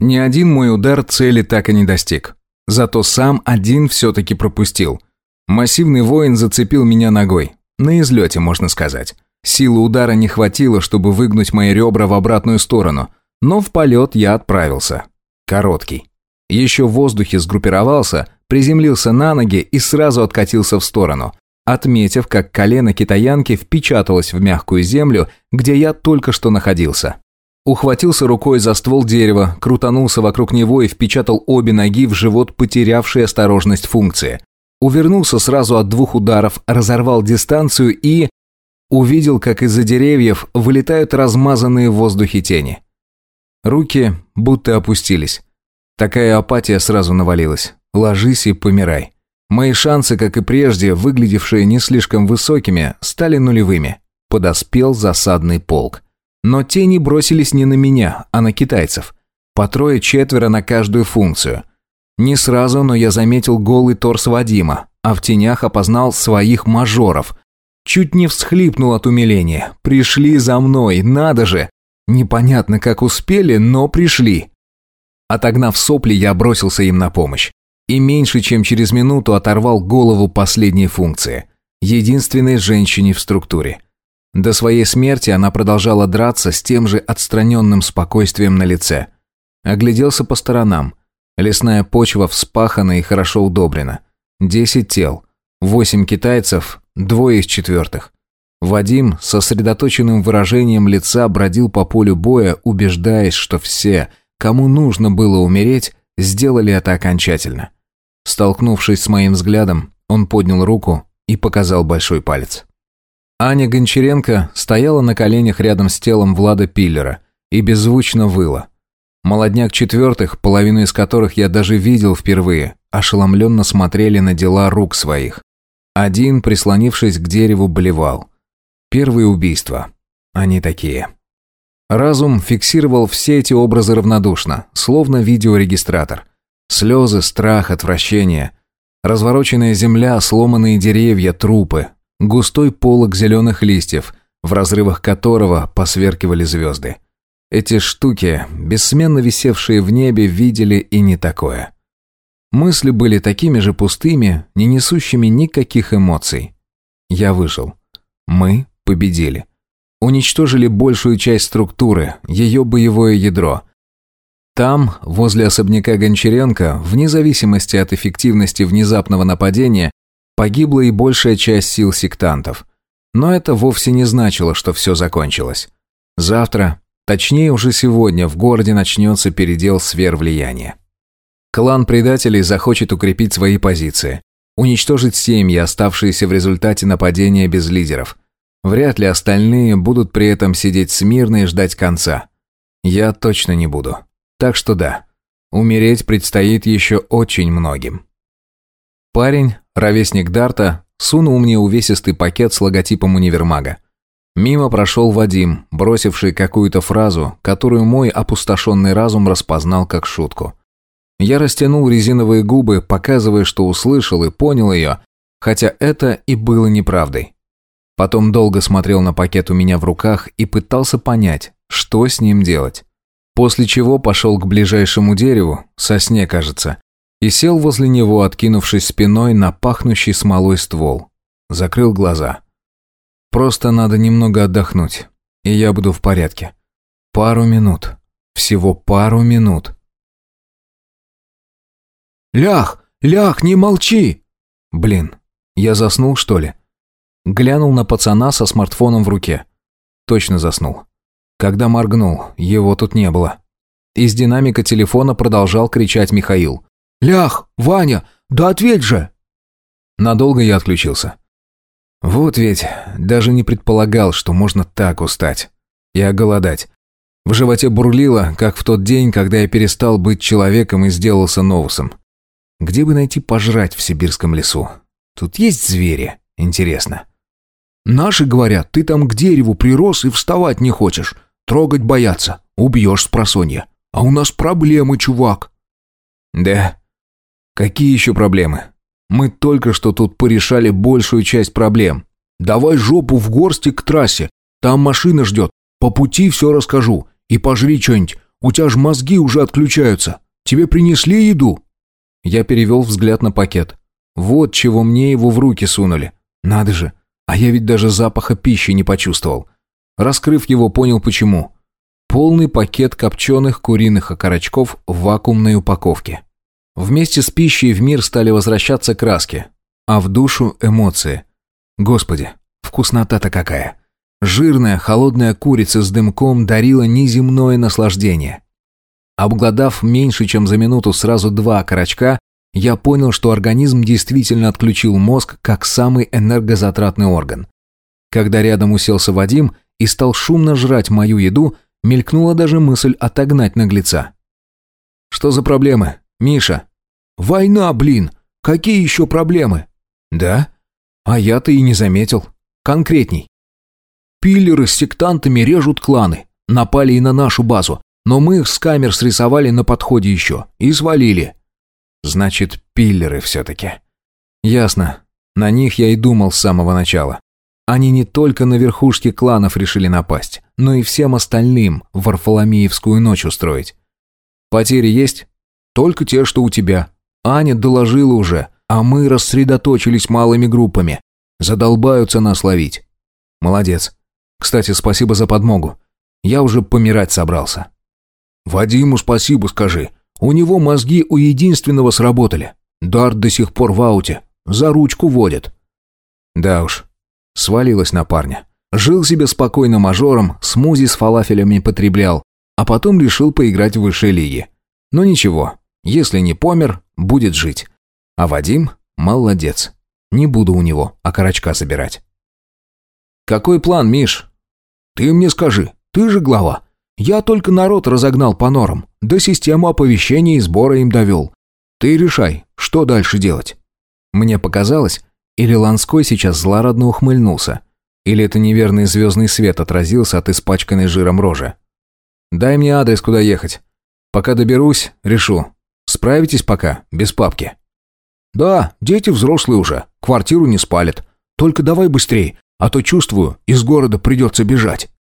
Ни один мой удар цели так и не достиг. Зато сам один все-таки пропустил. Массивный воин зацепил меня ногой. На излете, можно сказать. Силы удара не хватило, чтобы выгнуть мои ребра в обратную сторону, но в полет я отправился. Короткий. Еще в воздухе сгруппировался, приземлился на ноги и сразу откатился в сторону, отметив, как колено китаянки впечаталось в мягкую землю, где я только что находился. Ухватился рукой за ствол дерева, крутанулся вокруг него и впечатал обе ноги в живот потерявшей осторожность функции. Увернулся сразу от двух ударов, разорвал дистанцию и... Увидел, как из-за деревьев вылетают размазанные в воздухе тени. Руки будто опустились. Такая апатия сразу навалилась. Ложись и помирай. Мои шансы, как и прежде, выглядевшие не слишком высокими, стали нулевыми. Подоспел засадный полк. Но тени бросились не на меня, а на китайцев. По трое-четверо на каждую функцию. Не сразу, но я заметил голый торс Вадима, а в тенях опознал своих мажоров. Чуть не всхлипнул от умиления. Пришли за мной, надо же! Непонятно, как успели, но пришли. Отогнав сопли, я бросился им на помощь. И меньше чем через минуту оторвал голову последней функции. Единственной женщине в структуре. До своей смерти она продолжала драться с тем же отстраненным спокойствием на лице. Огляделся по сторонам. Лесная почва вспахана и хорошо удобрена. Десять тел. Восемь китайцев, двое из четвертых. Вадим с сосредоточенным выражением лица бродил по полю боя, убеждаясь, что все, кому нужно было умереть, сделали это окончательно. Столкнувшись с моим взглядом, он поднял руку и показал большой палец. Аня Гончаренко стояла на коленях рядом с телом Влада Пиллера и беззвучно выла. Молодняк четвертых, половину из которых я даже видел впервые, ошеломленно смотрели на дела рук своих. Один, прислонившись к дереву, болевал. Первые убийства. Они такие. Разум фиксировал все эти образы равнодушно, словно видеорегистратор. Слезы, страх, отвращение. Развороченная земля, сломанные деревья, трупы, Густой полог зеленых листьев, в разрывах которого посверкивали звезды. Эти штуки, бессменно висевшие в небе, видели и не такое. Мысли были такими же пустыми, не несущими никаких эмоций. Я выжил. Мы победили. Уничтожили большую часть структуры, ее боевое ядро. Там, возле особняка Гончаренко, вне зависимости от эффективности внезапного нападения, Погибла и большая часть сил сектантов. Но это вовсе не значило, что все закончилось. Завтра, точнее уже сегодня, в городе начнется передел сфер влияния. Клан предателей захочет укрепить свои позиции, уничтожить семьи, оставшиеся в результате нападения без лидеров. Вряд ли остальные будут при этом сидеть смирно и ждать конца. Я точно не буду. Так что да, умереть предстоит еще очень многим. Парень, ровесник Дарта, сунул мне увесистый пакет с логотипом универмага. Мимо прошел Вадим, бросивший какую-то фразу, которую мой опустошенный разум распознал как шутку. Я растянул резиновые губы, показывая, что услышал и понял ее, хотя это и было неправдой. Потом долго смотрел на пакет у меня в руках и пытался понять, что с ним делать. После чего пошел к ближайшему дереву, сосне, кажется, и сел возле него, откинувшись спиной на пахнущий смолой ствол. Закрыл глаза. Просто надо немного отдохнуть, и я буду в порядке. Пару минут. Всего пару минут. «Лях! Лях, не молчи!» Блин, я заснул, что ли? Глянул на пацана со смартфоном в руке. Точно заснул. Когда моргнул, его тут не было. Из динамика телефона продолжал кричать Михаил. «Лях, Ваня, да ответь же!» Надолго я отключился. Вот ведь даже не предполагал, что можно так устать и оголодать. В животе бурлило, как в тот день, когда я перестал быть человеком и сделался новусом. Где бы найти пожрать в сибирском лесу? Тут есть звери, интересно. Наши говорят, ты там к дереву прирос и вставать не хочешь. Трогать боятся, убьешь с просонья. А у нас проблемы, чувак. Да, Какие еще проблемы? Мы только что тут порешали большую часть проблем. Давай жопу в горсти к трассе. Там машина ждет. По пути все расскажу. И пожри что-нибудь. У тебя ж мозги уже отключаются. Тебе принесли еду?» Я перевел взгляд на пакет. Вот чего мне его в руки сунули. Надо же, а я ведь даже запаха пищи не почувствовал. Раскрыв его, понял почему. Полный пакет копченых куриных окорочков в вакуумной упаковке. Вместе с пищей в мир стали возвращаться краски, а в душу эмоции. Господи, вкуснота-то какая! Жирная, холодная курица с дымком дарила неземное наслаждение. Обглодав меньше, чем за минуту сразу два окорочка, я понял, что организм действительно отключил мозг как самый энергозатратный орган. Когда рядом уселся Вадим и стал шумно жрать мою еду, мелькнула даже мысль отогнать наглеца. «Что за проблемы, Миша?» «Война, блин! Какие еще проблемы?» «Да? А я-то и не заметил. Конкретней». «Пиллеры с сектантами режут кланы. Напали и на нашу базу, но мы их с камер срисовали на подходе еще и свалили». «Значит, пиллеры все-таки». «Ясно. На них я и думал с самого начала. Они не только на верхушке кланов решили напасть, но и всем остальным Варфоломеевскую ночь устроить. Потери есть? Только те, что у тебя. Аня доложила уже, а мы рассредоточились малыми группами. Задолбаются нас ловить. Молодец. Кстати, спасибо за подмогу. Я уже помирать собрался. Вадиму спасибо скажи. У него мозги у единственного сработали. Дарт до сих пор в ауте. За ручку водит. Да уж, Свалилась на парня. Жил себе спокойно мажором, смузи с фалафелями потреблял, а потом решил поиграть в высшей лиге. Но ничего, если не помер, будет жить. А Вадим молодец. Не буду у него окорочка забирать. «Какой план, Миш?» «Ты мне скажи, ты же глава. Я только народ разогнал по норам, да систему оповещения и сбора им довел. Ты решай, что дальше делать». Мне показалось, или Ланской сейчас злорадно ухмыльнулся? Или это неверный звездный свет отразился от испачканной жиром рожи? «Дай мне адрес, куда ехать. Пока доберусь, решу. Справитесь пока, без папки». «Да, дети взрослые уже, квартиру не спалят. Только давай быстрей, а то чувствую, из города придется бежать».